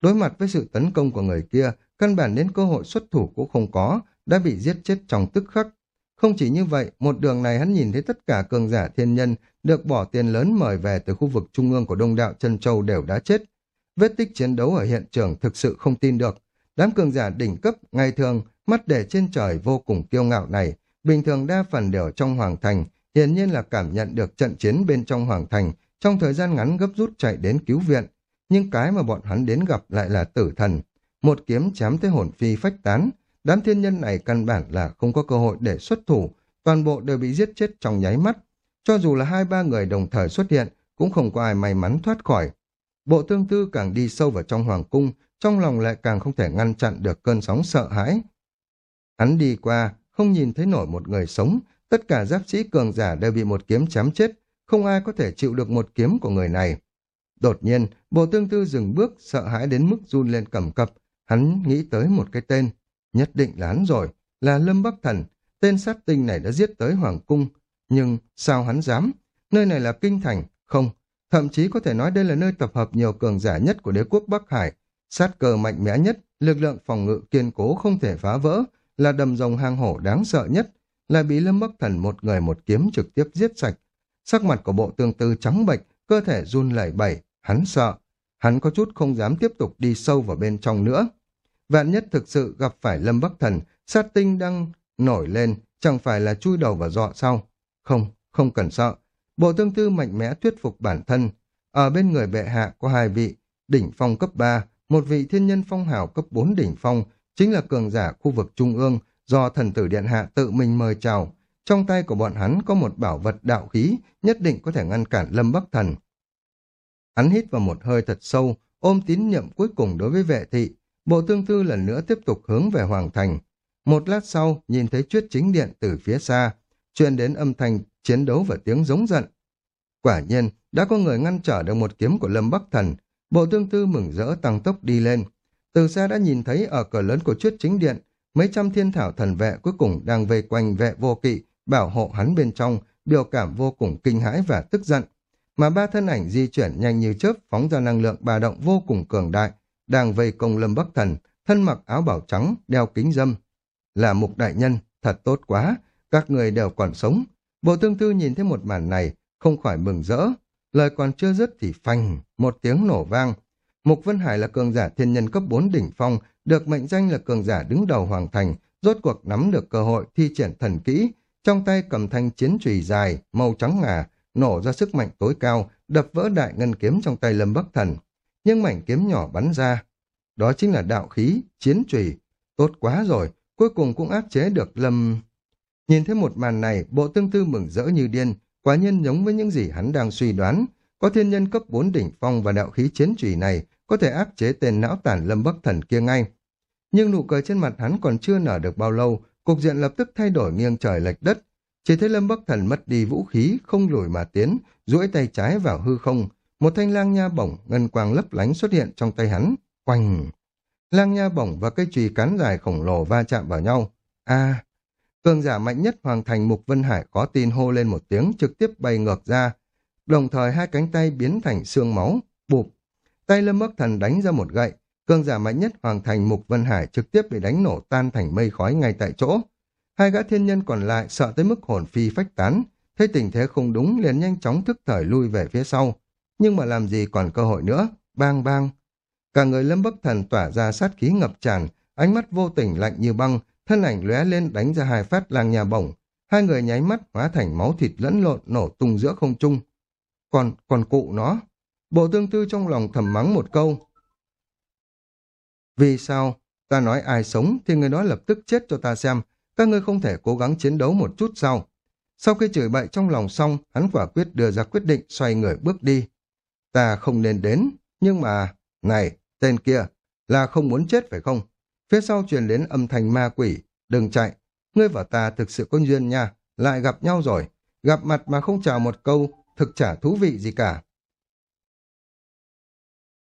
Đối mặt với sự tấn công của người kia, căn bản đến cơ hội xuất thủ cũng không có, đã bị giết chết trong tức khắc. Không chỉ như vậy, một đường này hắn nhìn thấy tất cả cường giả thiên nhân được bỏ tiền lớn mời về từ khu vực trung ương của đông đạo chân châu đều đã chết. Vết tích chiến đấu ở hiện trường thực sự không tin được. Đám cường giả đỉnh cấp, ngày thường, mắt để trên trời vô cùng kiêu ngạo này, bình thường đa phần đều trong hoàng thành, hiển nhiên là cảm nhận được trận chiến bên trong hoàng thành, trong thời gian ngắn gấp rút chạy đến cứu viện, nhưng cái mà bọn hắn đến gặp lại là tử thần. Một kiếm chém tới hồn phi phách tán, đám thiên nhân này căn bản là không có cơ hội để xuất thủ, toàn bộ đều bị giết chết trong nháy mắt. Cho dù là hai ba người đồng thời xuất hiện, cũng không có ai may mắn thoát khỏi. Bộ tương tư càng đi sâu vào trong hoàng cung, trong lòng lại càng không thể ngăn chặn được cơn sóng sợ hãi. Hắn đi qua, không nhìn thấy nổi một người sống, tất cả giáp sĩ cường giả đều bị một kiếm chém chết, không ai có thể chịu được một kiếm của người này. Đột nhiên, bộ tương tư dừng bước, sợ hãi đến mức run lên cầm cập. Hắn nghĩ tới một cái tên. Nhất định là hắn rồi, là Lâm Bắc Thần. Tên sát tinh này đã giết tới Hoàng Cung. Nhưng sao hắn dám? Nơi này là kinh thành, không. Thậm chí có thể nói đây là nơi tập hợp nhiều cường giả nhất của đế quốc Bắc Hải. Sát cờ mạnh mẽ nhất, lực lượng phòng ngự kiên cố không thể phá vỡ, là đầm rồng hang hổ đáng sợ nhất, là bị Lâm Bắc Thần một người một kiếm trực tiếp giết sạch. Sắc mặt của bộ tương tư trắng bệch, cơ thể run lẩy bẩy, hắn sợ. Hắn có chút không dám tiếp tục đi sâu vào bên trong nữa. Vạn nhất thực sự gặp phải Lâm Bắc Thần, sát tinh đang nổi lên, chẳng phải là chui đầu vào dọ sau. Không, không cần sợ. Bộ tương tư mạnh mẽ thuyết phục bản thân. Ở bên người bệ hạ có hai vị, đỉnh phong cấp 3, một vị thiên nhân phong hào cấp 4 đỉnh phong, chính là cường giả khu vực trung ương, do thần tử điện hạ tự mình mời chào. Trong tay của bọn hắn có một bảo vật đạo khí, nhất định có thể ngăn cản Lâm Bắc Thần. Hắn hít vào một hơi thật sâu, ôm tín nhiệm cuối cùng đối với vệ thị. Bộ tương tư lần nữa tiếp tục hướng về Hoàng Thành. Một lát sau, nhìn thấy chuyết chính điện từ phía xa, truyền đến âm thanh chiến đấu và tiếng giống giận. Quả nhiên, đã có người ngăn trở được một kiếm của Lâm Bắc Thần. Bộ tương tư mừng rỡ tăng tốc đi lên. Từ xa đã nhìn thấy ở cửa lớn của chuyết chính điện, mấy trăm thiên thảo thần vệ cuối cùng đang vây quanh vệ vô kỵ, bảo hộ hắn bên trong, biểu cảm vô cùng kinh hãi và tức giận. Mà ba thân ảnh di chuyển nhanh như chớp phóng ra năng lượng bà động vô cùng cường đại, đang vây công Lâm Bắc Thần, thân mặc áo bảo trắng, đeo kính dâm. Là mục đại nhân, thật tốt quá, các người đều còn sống. Bộ tương tư nhìn thấy một màn này, không khỏi mừng rỡ. Lời còn chưa dứt thì phanh, một tiếng nổ vang. Mục Vân Hải là cường giả thiên nhân cấp 4 đỉnh phong, được mệnh danh là cường giả đứng đầu hoàng thành, rốt cuộc nắm được cơ hội thi triển thần kỹ, trong tay cầm thanh chiến trùy dài, màu trắng ngà, nổ ra sức mạnh tối cao, đập vỡ đại ngân kiếm trong tay Lâm Bắc Thần. Nhưng mảnh kiếm nhỏ bắn ra. Đó chính là đạo khí, chiến trùy. Tốt quá rồi, cuối cùng cũng áp chế được Lâm... Nhìn thấy một màn này, bộ tương tư mừng rỡ như điên, quả nhiên giống với những gì hắn đang suy đoán. Có thiên nhân cấp 4 đỉnh phong và đạo khí chiến trùy này có thể áp chế tên não tản Lâm Bắc Thần kia ngay. Nhưng nụ cười trên mặt hắn còn chưa nở được bao lâu, cục diện lập tức thay đổi nghiêng trời lệch đất. Chỉ thấy Lâm Bắc Thần mất đi vũ khí, không lùi mà tiến, duỗi tay trái vào hư không. Một thanh lang nha bổng, ngân quang lấp lánh xuất hiện trong tay hắn. Quanh! Lang nha bổng và cây chùy cán dài khổng lồ va chạm vào nhau. a cường giả mạnh nhất hoàng thành Mục Vân Hải có tin hô lên một tiếng trực tiếp bay ngược ra. Đồng thời hai cánh tay biến thành xương máu, bụp. Tay Lâm Bắc Thần đánh ra một gậy, cường giả mạnh nhất hoàng thành Mục Vân Hải trực tiếp bị đánh nổ tan thành mây khói ngay tại chỗ. Hai gã thiên nhân còn lại sợ tới mức hồn phi phách tán, thấy tình thế không đúng liền nhanh chóng thức thời lui về phía sau. Nhưng mà làm gì còn cơ hội nữa, bang bang. Cả người lâm bắc thần tỏa ra sát khí ngập tràn, ánh mắt vô tình lạnh như băng, thân ảnh lóe lên đánh ra hai phát làng nhà bổng. Hai người nháy mắt hóa thành máu thịt lẫn lộn nổ tung giữa không trung. Còn, còn cụ nó. Bộ tương tư trong lòng thầm mắng một câu. Vì sao? Ta nói ai sống thì người đó lập tức chết cho ta xem, các ngươi không thể cố gắng chiến đấu một chút sao? Sau khi chửi bậy trong lòng xong, hắn quả quyết đưa ra quyết định xoay người bước đi. Ta không nên đến, nhưng mà... Này, tên kia, là không muốn chết phải không? Phía sau truyền đến âm thanh ma quỷ, đừng chạy, ngươi và ta thực sự có duyên nha, lại gặp nhau rồi. Gặp mặt mà không chào một câu, thực chả thú vị gì cả.